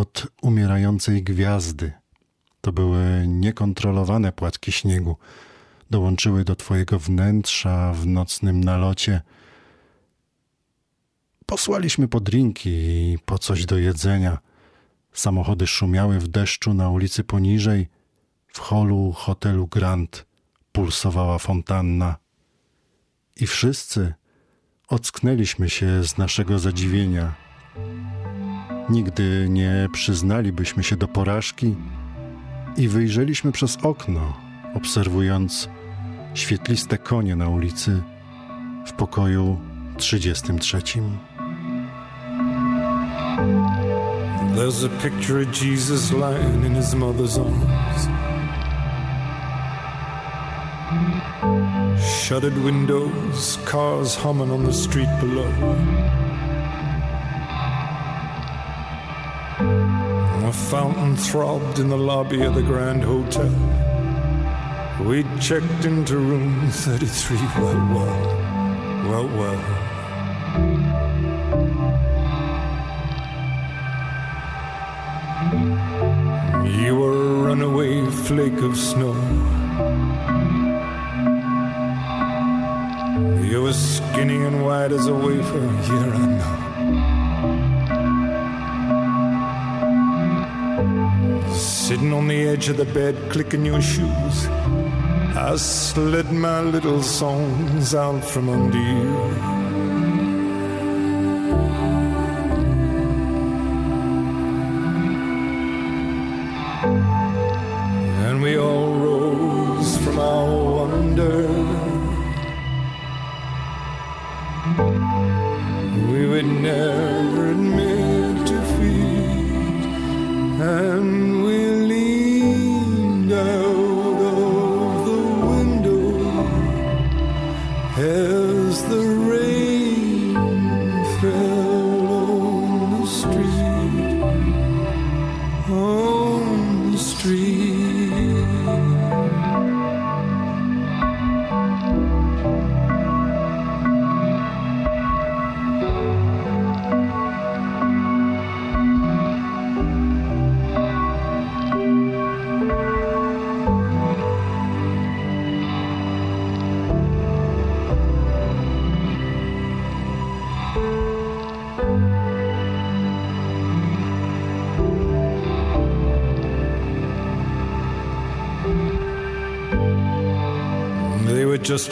od umierającej gwiazdy. To były niekontrolowane płatki śniegu. Dołączyły do twojego wnętrza w nocnym nalocie. Posłaliśmy po drinki i po coś do jedzenia. Samochody szumiały w deszczu na ulicy poniżej. W holu hotelu Grand pulsowała fontanna. I wszyscy ocknęliśmy się z naszego zadziwienia. Nigdy nie przyznalibyśmy się do porażki i wyjrzeliśmy przez okno, obserwując świetliste konie na ulicy w pokoju 33. There's a picture of Jesus lying in his mother's arms. Shuttered windows, cars humming on the street below. Fountain throbbed in the lobby of the Grand Hotel. We checked into room 33. Well, well, well, well. You were a runaway flake of snow. You were skinny and white as a wafer, here I know. Sitting on the edge of the bed, clicking your shoes, I slid my little songs out from under you.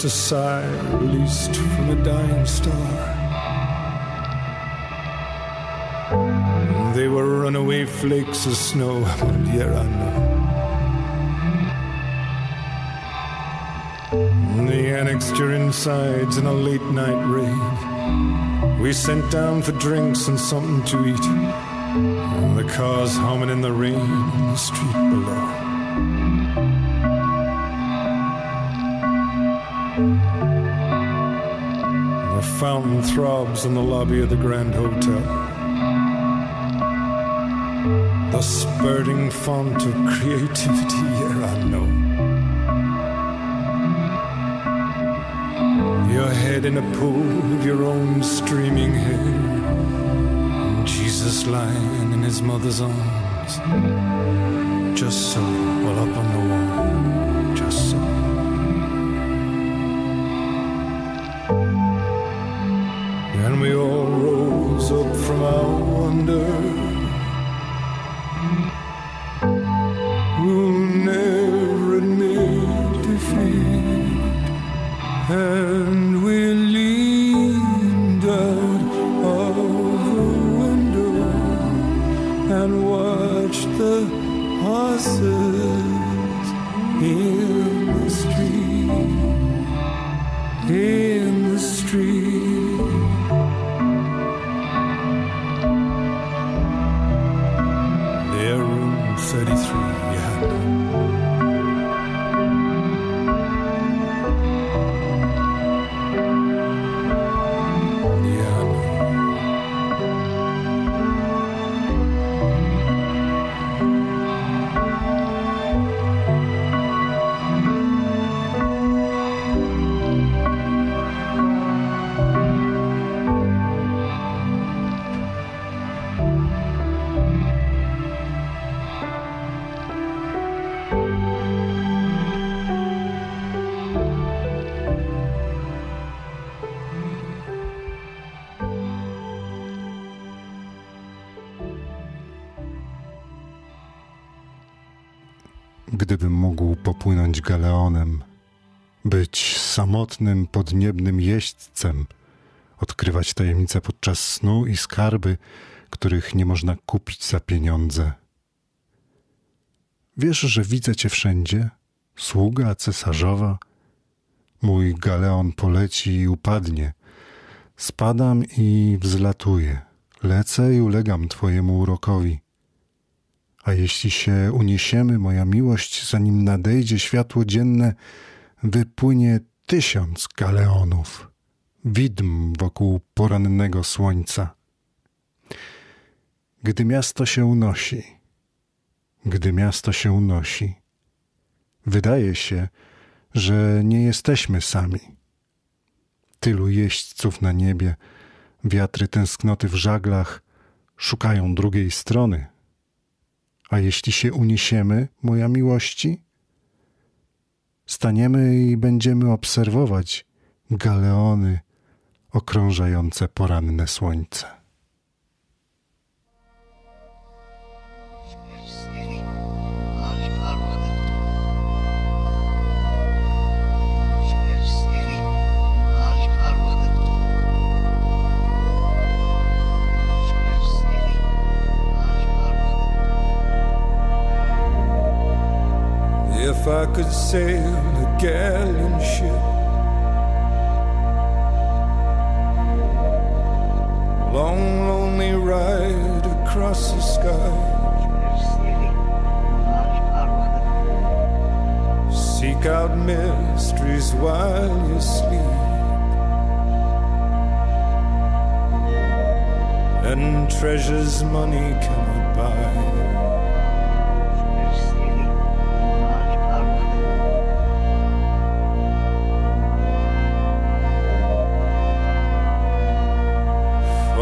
A sigh released from a dying star. They were runaway flakes of snow, well, yeah, I know. They annexed your insides in a late night raid. We sent down for drinks and something to eat. The cars humming in the rain in the street below. Fountain throbs in the lobby of the Grand Hotel. The spurting font of creativity, I know. Your head in a pool of your own streaming hair. Jesus lying in his mother's arms. Just so, well up on the wall. Wonder. Gdybym mógł popłynąć galeonem, być samotnym, podniebnym jeźdźcem, odkrywać tajemnice podczas snu i skarby, których nie można kupić za pieniądze. Wiesz, że widzę cię wszędzie, sługa cesarzowa. Mój galeon poleci i upadnie. Spadam i wzlatuję, lecę i ulegam twojemu urokowi. A jeśli się uniesiemy, moja miłość, zanim nadejdzie światło dzienne, wypłynie tysiąc galeonów, widm wokół porannego słońca. Gdy miasto się unosi, gdy miasto się unosi, wydaje się, że nie jesteśmy sami. Tylu jeźdźców na niebie, wiatry tęsknoty w żaglach szukają drugiej strony. A jeśli się uniesiemy, moja miłości, staniemy i będziemy obserwować galeony okrążające poranne słońce. If I could sail a galleon ship. Long, lonely ride across the sky. Seek out mysteries while you sleep. And treasures money cannot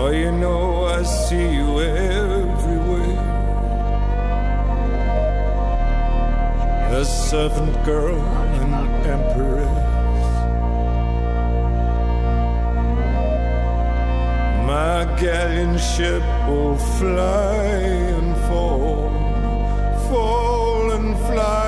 see you know I see you everywhere. A servant girl and empress. My galleon ship will fly and fall, fall and fly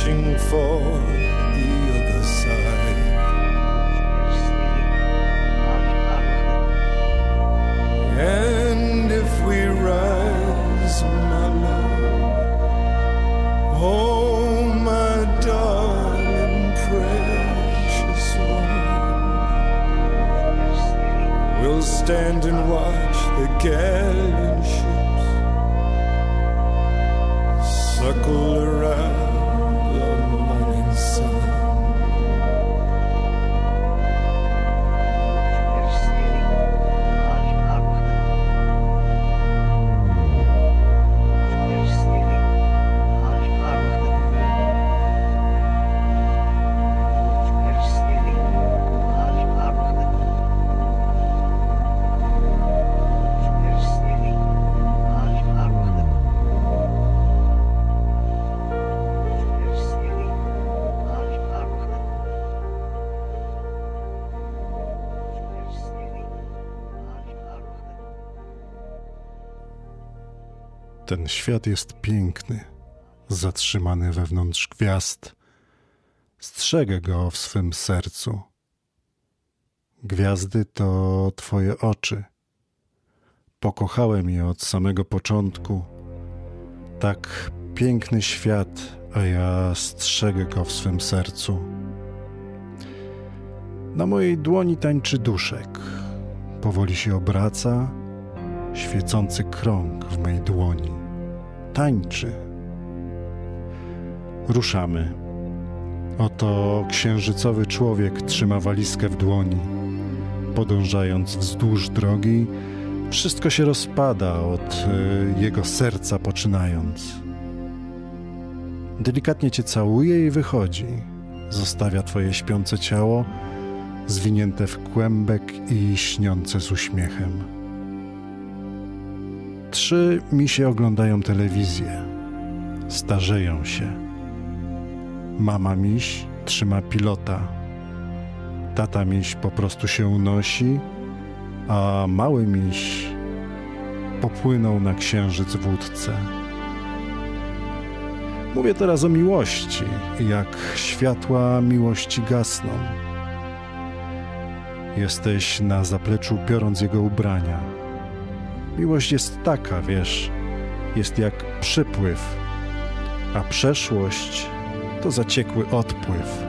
searching for the other side. And if we rise, my love, oh, my darling, precious one, we'll stand and watch the gallant ships suckle Ten świat jest piękny, zatrzymany wewnątrz gwiazd. Strzegę go w swym sercu. Gwiazdy to Twoje oczy. Pokochałem je od samego początku. Tak piękny świat, a ja strzegę go w swym sercu. Na mojej dłoni tańczy duszek. Powoli się obraca, świecący krąg w mej dłoni. Tańczy. Ruszamy. Oto księżycowy człowiek trzyma walizkę w dłoni. Podążając wzdłuż drogi, wszystko się rozpada od y, jego serca poczynając. Delikatnie cię całuje i wychodzi. Zostawia twoje śpiące ciało, zwinięte w kłębek i śniące z uśmiechem. Trzy misie oglądają telewizję. Starzeją się. Mama miś trzyma pilota. Tata miś po prostu się unosi, a mały miś popłynął na księżyc w łódce. Mówię teraz o miłości, jak światła miłości gasną. Jesteś na zapleczu biorąc jego ubrania. Miłość jest taka, wiesz, jest jak przypływ, a przeszłość to zaciekły odpływ,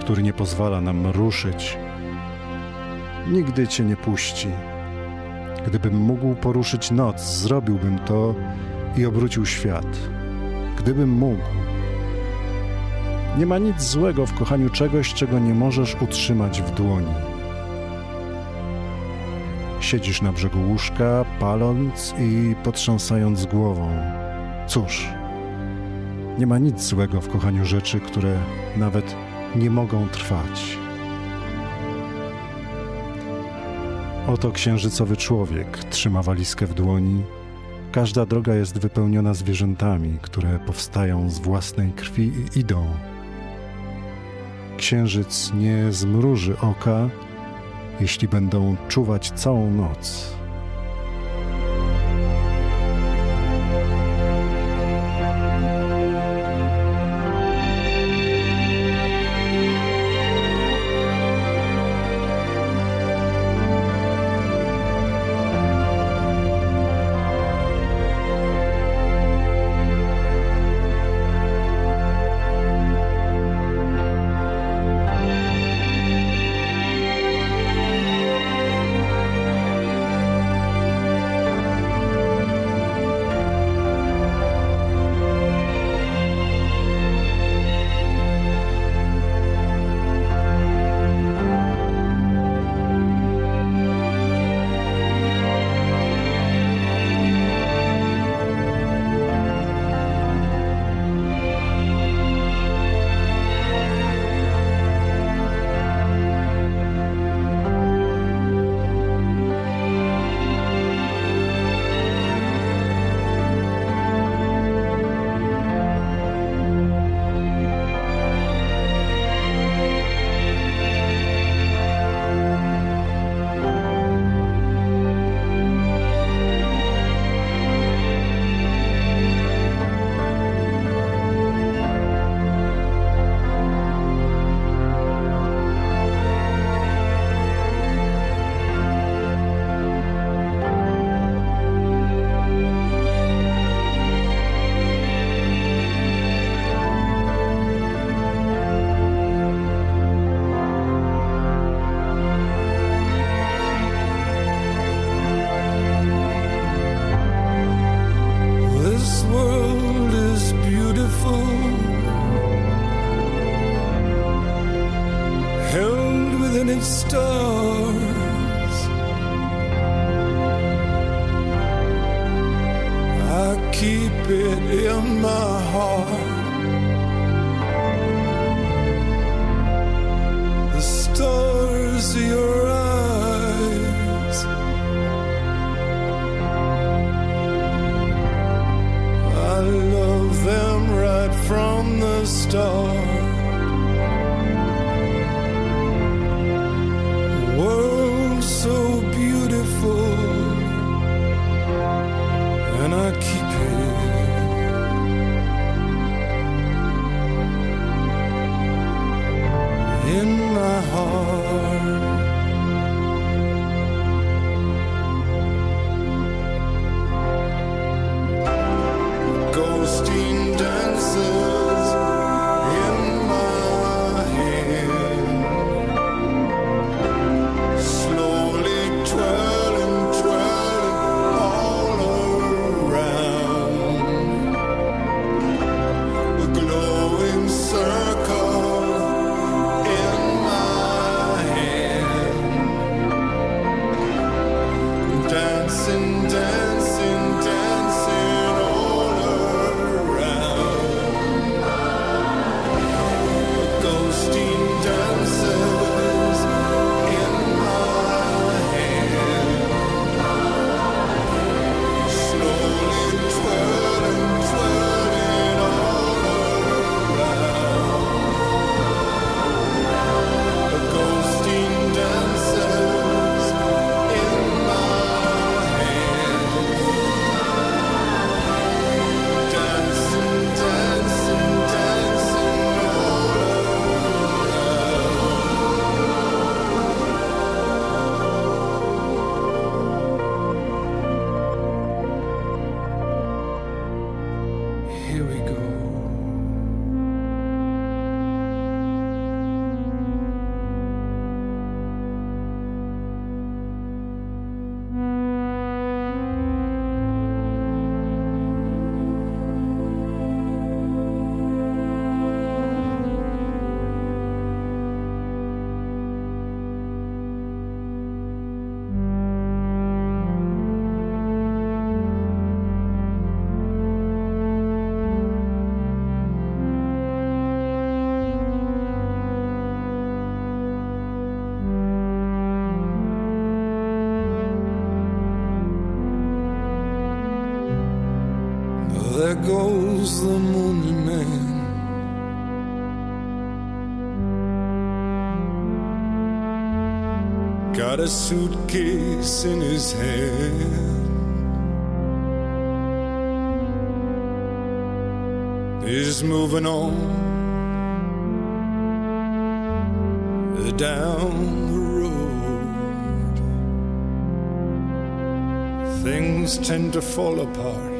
który nie pozwala nam ruszyć. Nigdy cię nie puści. Gdybym mógł poruszyć noc, zrobiłbym to i obrócił świat. Gdybym mógł. Nie ma nic złego w kochaniu czegoś, czego nie możesz utrzymać w dłoni. Siedzisz na brzegu łóżka, paląc i potrząsając głową. Cóż, nie ma nic złego w kochaniu rzeczy, które nawet nie mogą trwać. Oto księżycowy człowiek trzyma walizkę w dłoni. Każda droga jest wypełniona zwierzętami, które powstają z własnej krwi i idą. Księżyc nie zmruży oka, jeśli będą czuwać całą noc. in my heart. Suitcase in his hand. He's moving on down the road. Things tend to fall apart,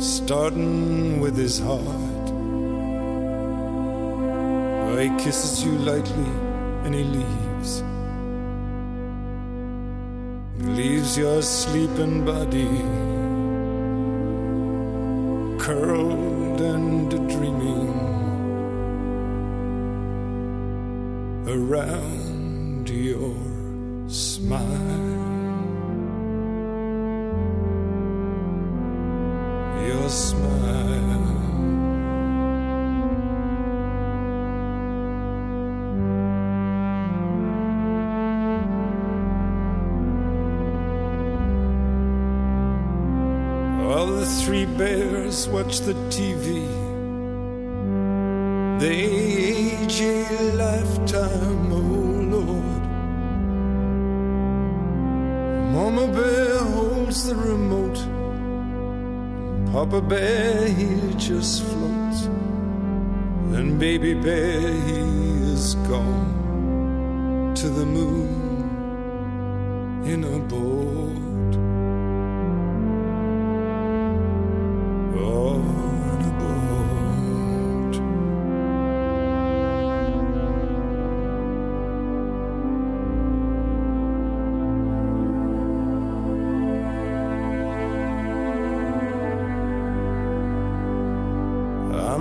starting with his heart. He kisses you lightly and he leaves. Leaves your sleeping body curled and dreaming around your smile. Your smile. Bears watch the TV, they age a lifetime, oh Lord. Mama Bear holds the remote, Papa Bear he just floats, and Baby Bear he is gone to the moon in a boat.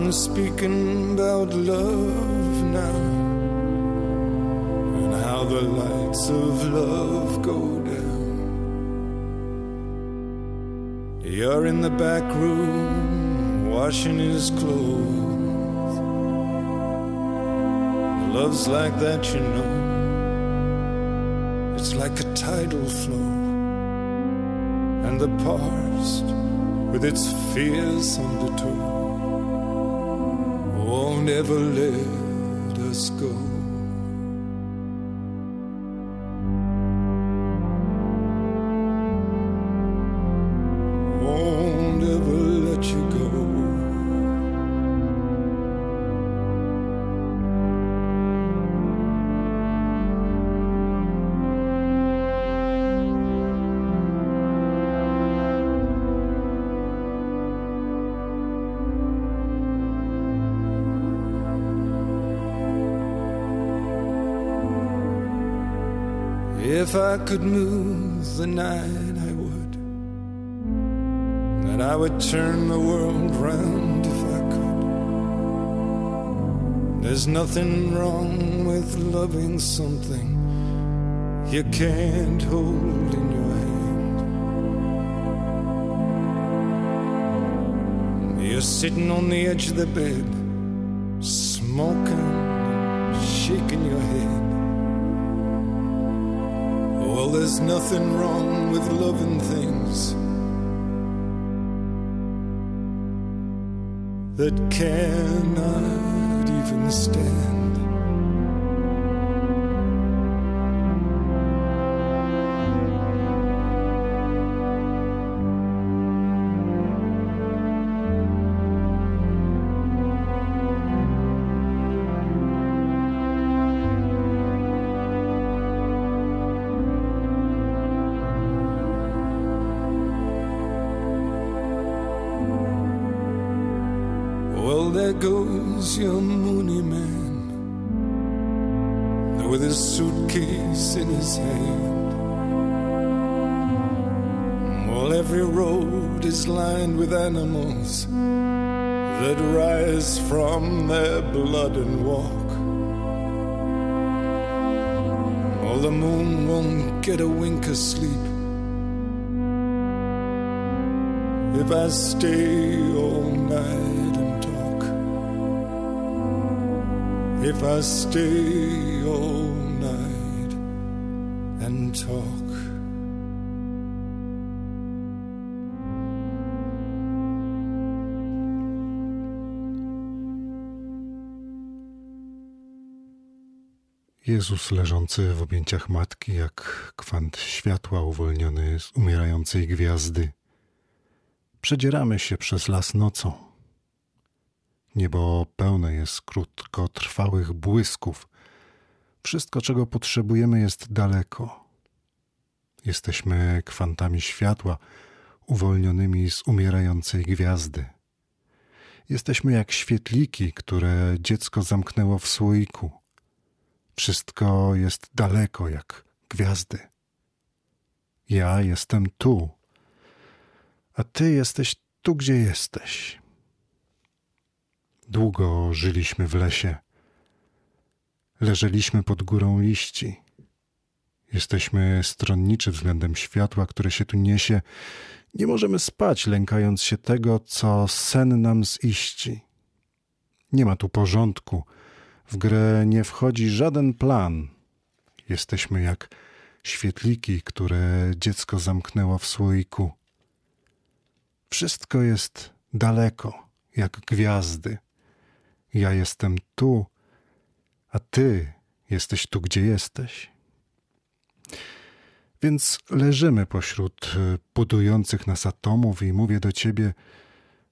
I'm speaking about love now and how the lights of love go You're in the back room washing his clothes. Love's like that, you know. It's like a tidal flow. And the past, with its fierce undertow, won't ever let us go. Could move the night, I would. And I would turn the world round if I could. There's nothing wrong with loving something you can't hold in your hand. You're sitting on the edge of the bed, smoking, nothing wrong with loving things that cannot even stand. There goes your moony man with his suitcase in his hand. Well, every road is lined with animals that rise from their blood and walk. Well, the moon won't get a wink of sleep if I stay all night if I stay all night and talk. Jezus leżący w objęciach matki, jak kwant światła uwolniony z umierającej gwiazdy. Przedzieramy się przez las nocą Niebo pełne jest krótkotrwałych błysków. Wszystko, czego potrzebujemy, jest daleko. Jesteśmy kwantami światła, uwolnionymi z umierającej gwiazdy. Jesteśmy jak świetliki, które dziecko zamknęło w słoiku. Wszystko jest daleko jak gwiazdy. Ja jestem tu, a ty jesteś tu, gdzie jesteś. Długo żyliśmy w lesie. Leżeliśmy pod górą liści. Jesteśmy stronniczy względem światła, które się tu niesie. Nie możemy spać, lękając się tego, co sen nam ziści. Nie ma tu porządku. W grę nie wchodzi żaden plan. Jesteśmy jak świetliki, które dziecko zamknęło w słoiku. Wszystko jest daleko, jak gwiazdy. Ja jestem tu, a ty jesteś tu, gdzie jesteś. Więc leżymy pośród budujących nas atomów i mówię do ciebie,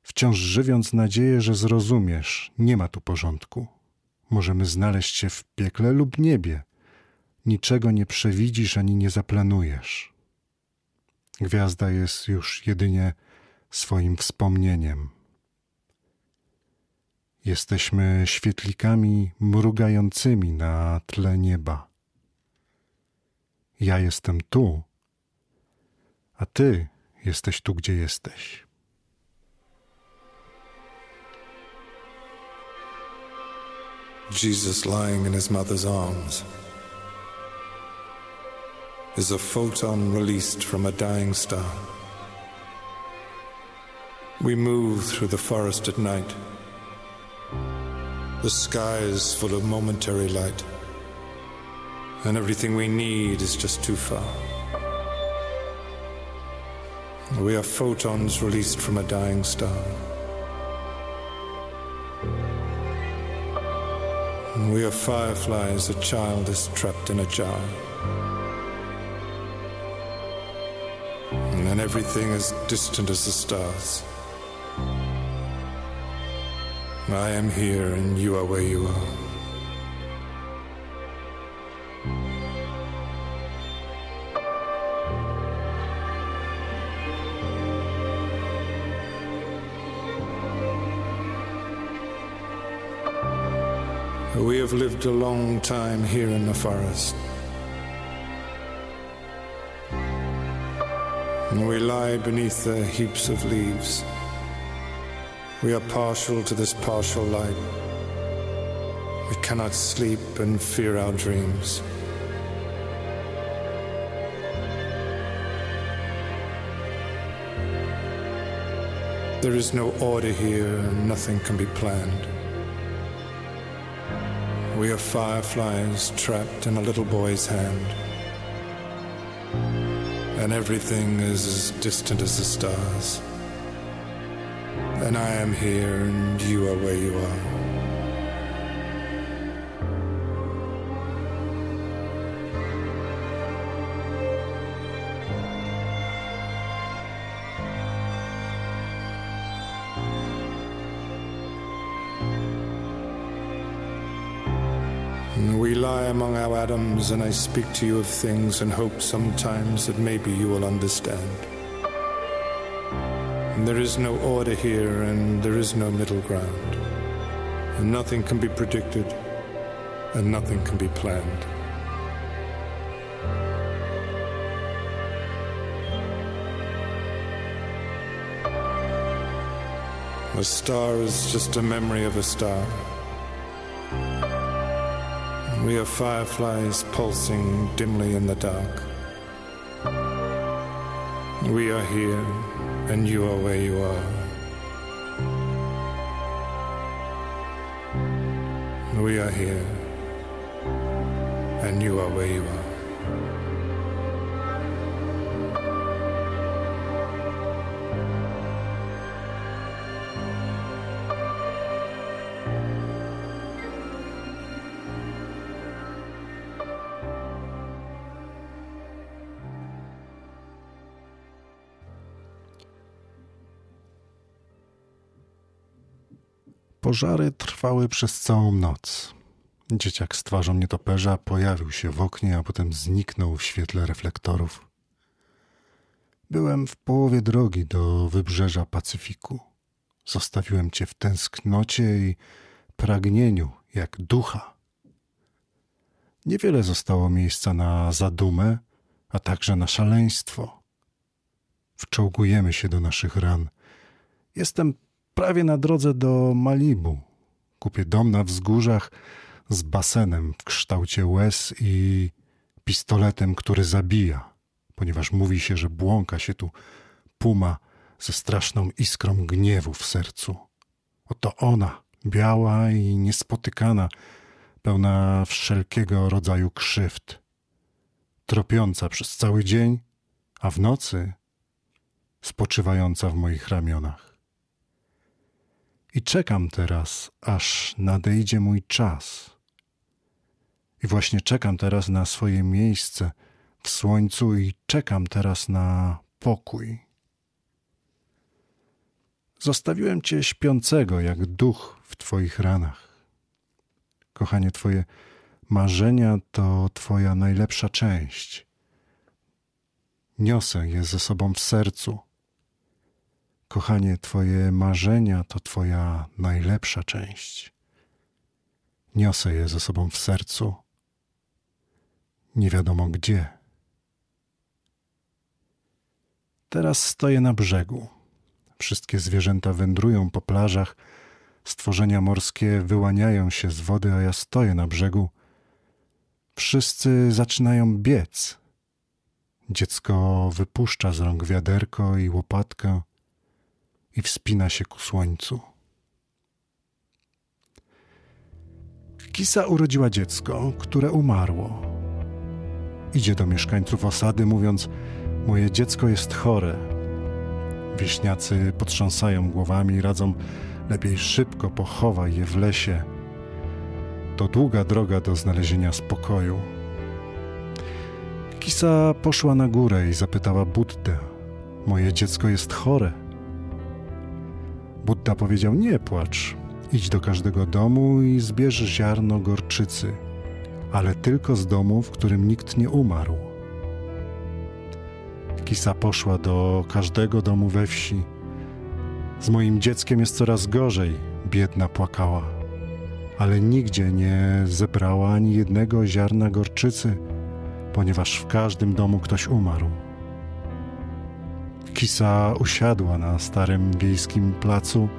wciąż żywiąc nadzieję, że zrozumiesz, nie ma tu porządku. Możemy znaleźć się w piekle lub niebie. Niczego nie przewidzisz ani nie zaplanujesz. Gwiazda jest już jedynie swoim wspomnieniem. Jesteśmy świetlikami mrugającymi na tle nieba. Ja jestem tu, a ty jesteś tu, gdzie jesteś. Jesus lying in his mother's arms is a photon released from a dying star. We move through the forest at night. The sky is full of momentary light and everything we need is just too far. We are photons released from a dying star. We are fireflies, a child is trapped in a jar. And everything is distant as the stars. I am here and you are where you are. We have lived a long time here in the forest. And we lie beneath the heaps of leaves. We are partial to this partial light. We cannot sleep and fear our dreams. There is no order here, and nothing can be planned. We are fireflies trapped in a little boy's hand. And everything is as distant as the stars. And I am here, and you are where you are. We lie among our atoms, and I speak to you of things and hope sometimes that maybe you will understand. And there is no order here, and there is no middle ground. And nothing can be predicted, and nothing can be planned. A star is just a memory of a star. We are fireflies pulsing dimly in the dark. We are here, and you are where you are. We are here, and you are where you are. Pożary trwały przez całą noc. Dzieciak z twarzą nietoperza pojawił się w oknie, a potem zniknął w świetle reflektorów. Byłem w połowie drogi do wybrzeża Pacyfiku. Zostawiłem cię w tęsknocie i pragnieniu, jak ducha. Niewiele zostało miejsca na zadumę, a także na szaleństwo. Wczołgujemy się do naszych ran. Jestem prawie na drodze do Malibu. Kupię dom na wzgórzach z basenem w kształcie łez i pistoletem, który zabija, ponieważ mówi się, że błąka się tu puma ze straszną iskrą gniewu w sercu. Oto ona, biała i niespotykana, pełna wszelkiego rodzaju krzywd, tropiąca przez cały dzień, a w nocy spoczywająca w moich ramionach. I czekam teraz, aż nadejdzie mój czas. I właśnie czekam teraz na swoje miejsce w słońcu i czekam teraz na pokój. Zostawiłem cię śpiącego jak duch w twoich ranach. Kochanie, twoje marzenia to twoja najlepsza część. Niosę je ze sobą w sercu. Kochanie, twoje marzenia to twoja najlepsza część. Niosę je ze sobą w sercu. Nie wiadomo gdzie. Teraz stoję na brzegu Wszystkie zwierzęta wędrują po plażach, stworzenia morskie wyłaniają się z wody, a ja stoję na brzegu. Wszyscy zaczynają biec. Dziecko wypuszcza z rąk wiaderko i łopatkę i wspina się ku słońcu. Kisa urodziła dziecko, które umarło. Idzie do mieszkańców osady, mówiąc: Moje dziecko jest chore, Wieśniacy potrząsają głowami i radzą lepiej szybko pochowaj je w lesie. To długa droga do znalezienia spokoju. Kisa poszła na górę i zapytała Buddę: Moje dziecko jest chore. Budda powiedział: Nie płacz. Idź do każdego domu i zbierz ziarno gorczycy, ale tylko z domu, w którym nikt nie umarł. Kisa poszła do każdego domu we wsi. Z moim dzieckiem jest coraz gorzej, biedna płakała, ale nigdzie nie zebrała ani jednego ziarna gorczycy, ponieważ w każdym domu ktoś umarł. Kisa usiadła na starym wiejskim placu,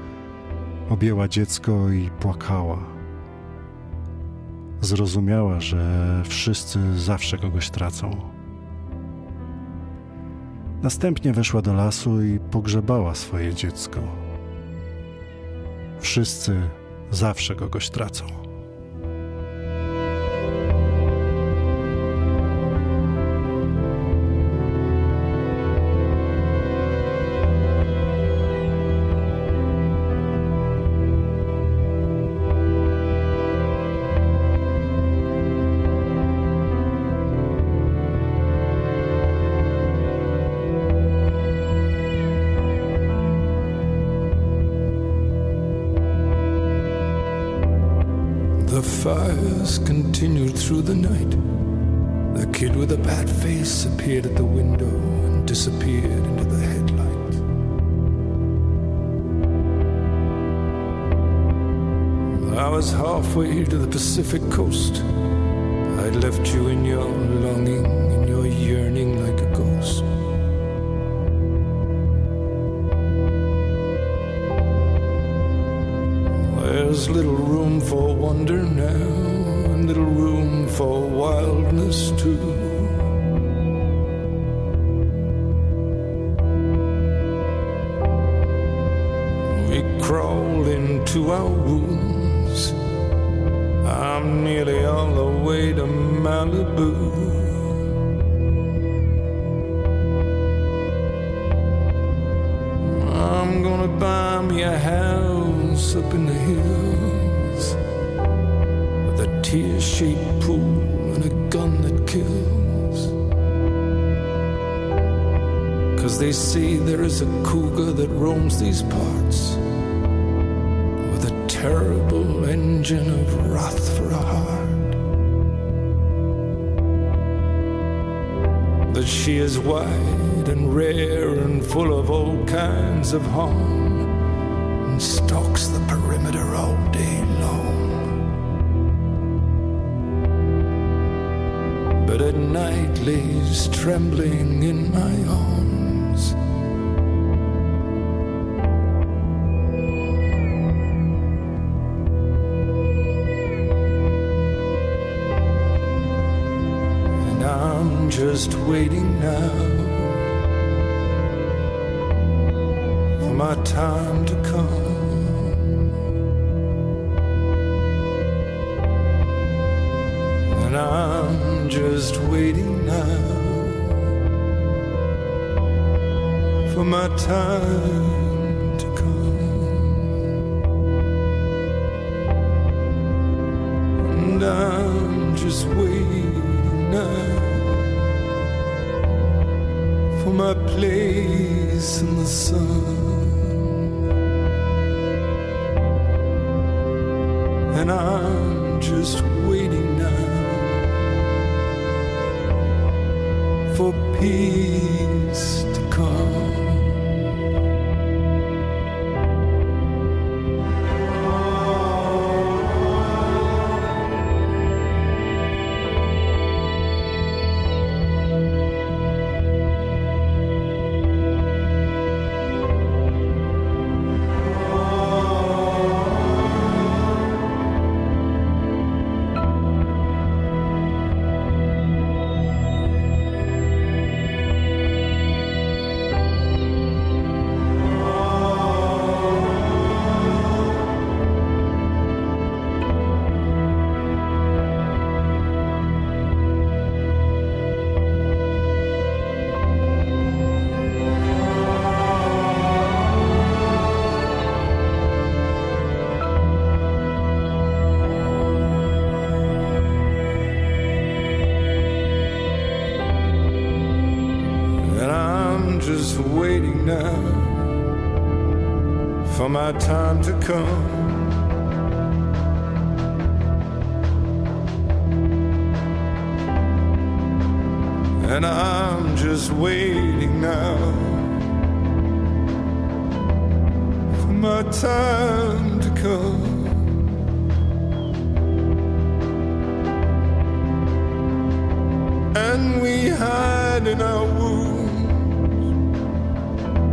objęła dziecko i płakała. Zrozumiała, że wszyscy zawsze kogoś tracą. Następnie weszła do lasu i pogrzebała swoje dziecko. Wszyscy zawsze kogoś tracą. Tear shaped pool and a gun that kills. Cause they say there is a cougar that roams these parts with a terrible engine of wrath for a heart. That she is wide and rare and full of all kinds of harm night lays trembling in my arms. And I'm just waiting now for my time to come. Just waiting now for my time to come. And I'm just waiting now for my place in the sun. And I'm just for peace to come.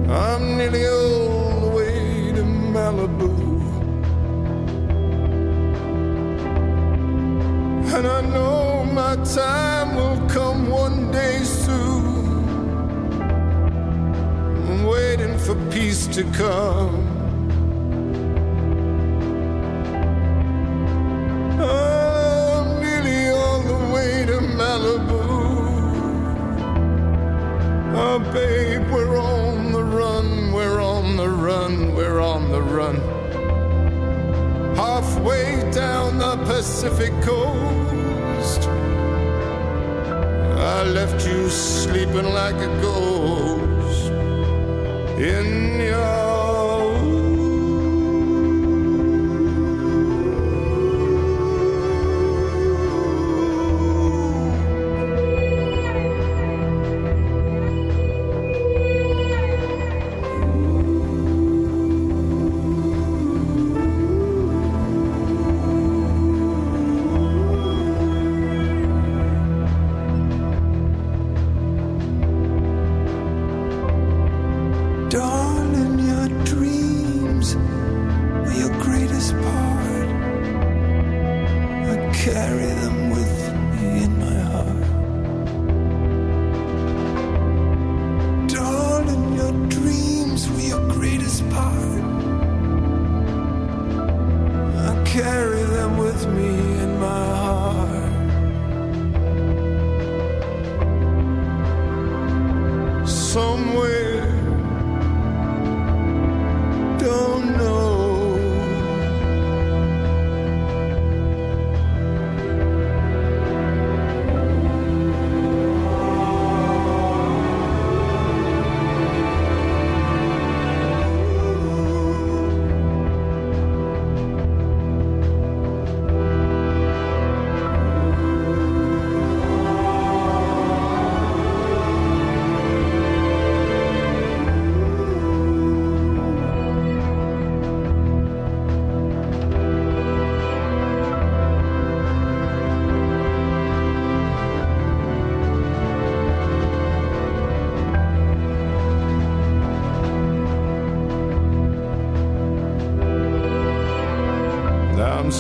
I'm nearly all the way to Malibu. And I know my time will come one day soon. I'm waiting for peace to come. In your. Carry them with me in my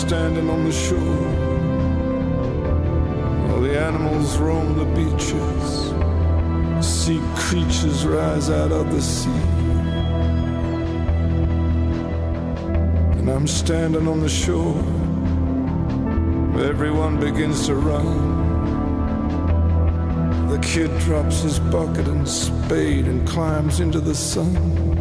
standing on the shore. While the animals roam the beaches, sea creatures rise out of the sea. And I'm standing on the shore. Everyone begins to run. The kid drops his bucket and spade and climbs into the sun.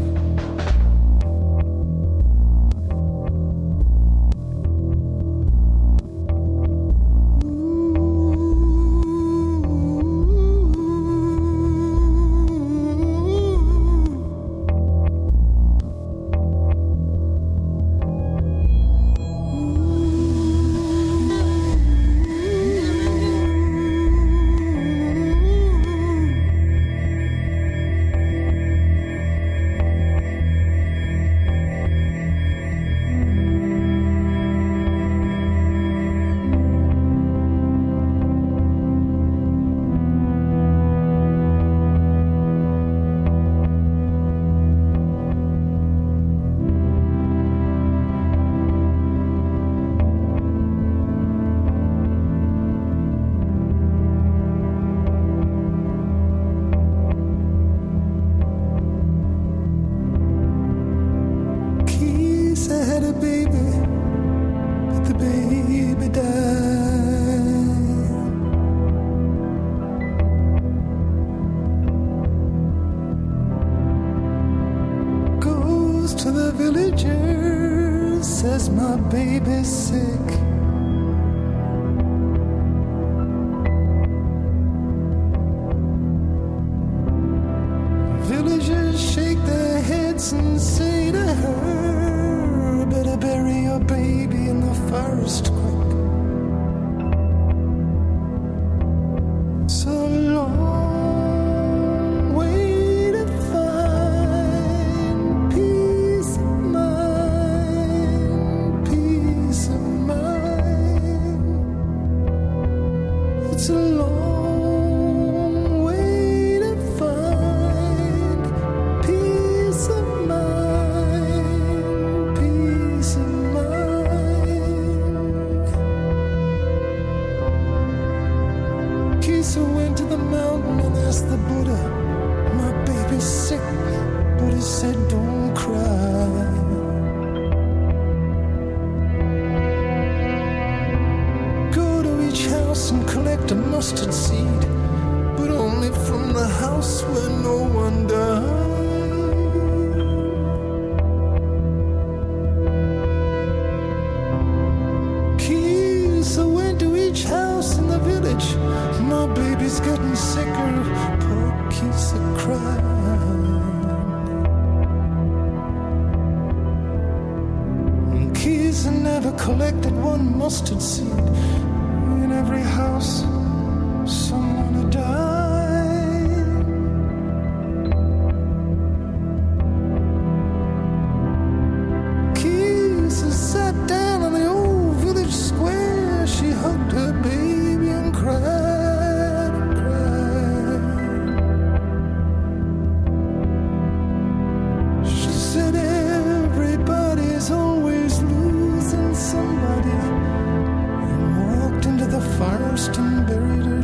And buried her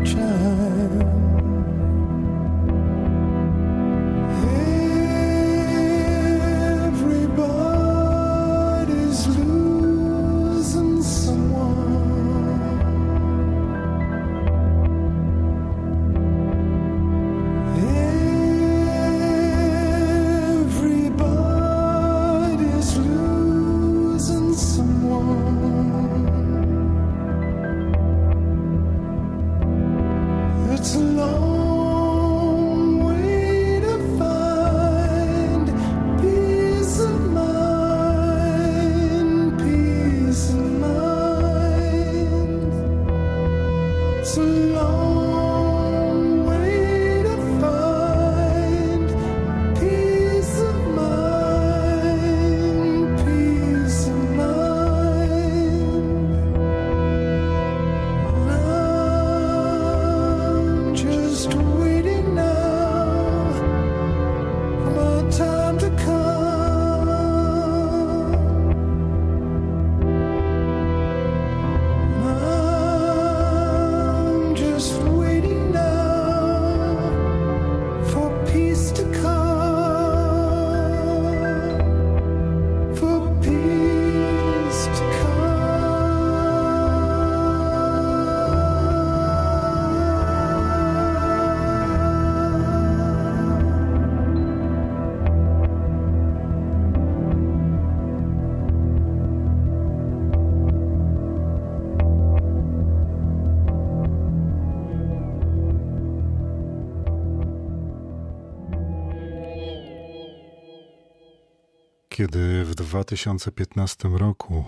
Kiedy w 2015 roku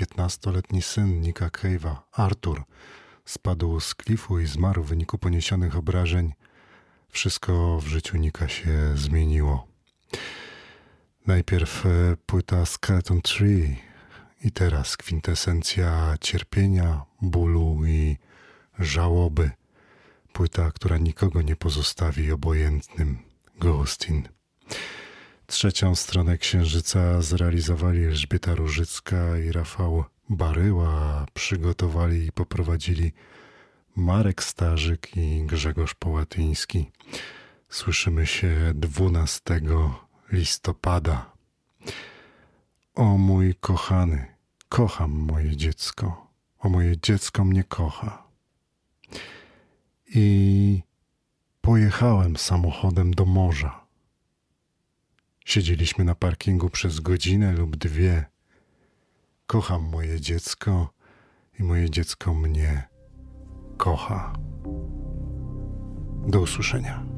15-letni e, syn Nika Cave'a, Arthur, spadł z klifu i zmarł w wyniku poniesionych obrażeń, wszystko w życiu Nika się zmieniło. Najpierw e, płyta Skeleton Tree i teraz kwintesencja cierpienia, bólu i żałoby. Płyta, która nikogo nie pozostawi obojętnym. Ghostin. Trzecią stronę Księżyca zrealizowali Elżbieta Różycka i Rafał Baryła. Przygotowali i poprowadzili Marek Starzyk i Grzegorz Połatyński. Słyszymy się 12 listopada. O mój kochany, kocham moje dziecko. O moje dziecko mnie kocha. I pojechałem samochodem do morza. Siedzieliśmy na parkingu przez godzinę lub dwie. Kocham moje dziecko i moje dziecko mnie kocha. Do usłyszenia.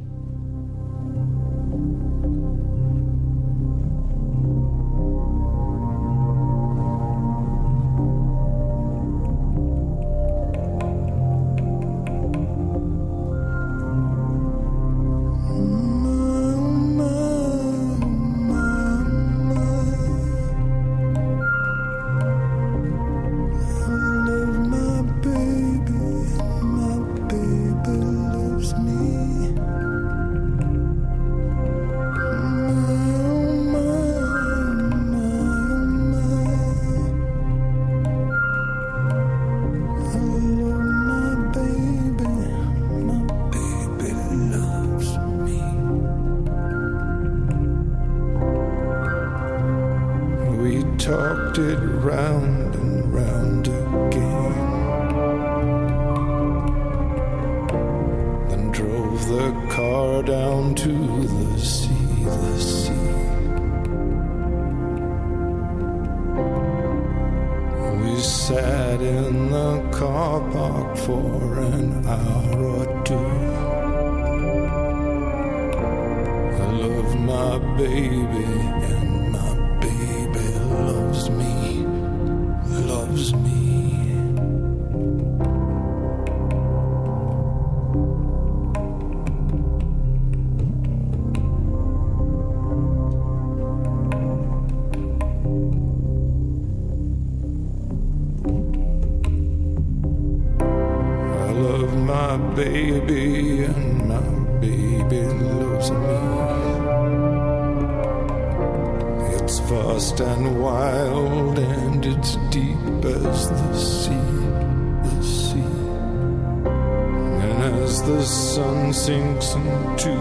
listen to